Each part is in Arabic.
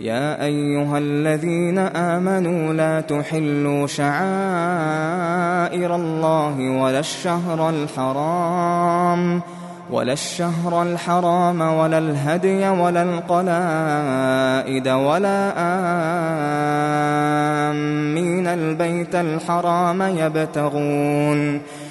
يا ايها الذين امنوا لا تحلوا شعائر الله ولا الشهر الحرام ولا الشهر الحرام ولا الهدي ولا القلائد ولا آمين البيت الحرام يبتغون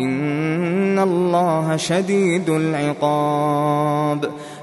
إن الله شديد العقاب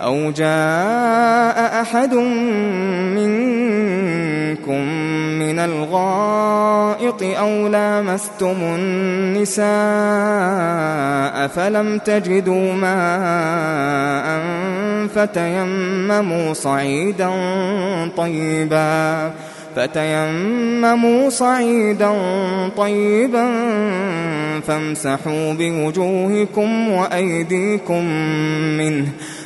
أو جاء أحد منكم من الغائط أو لامستم النساء فلم تجدوا ماء فتيمموا صعيدا طيبا فتيمموا صعيدا طيبا فامسحوا بوجوهكم وأيديكم منه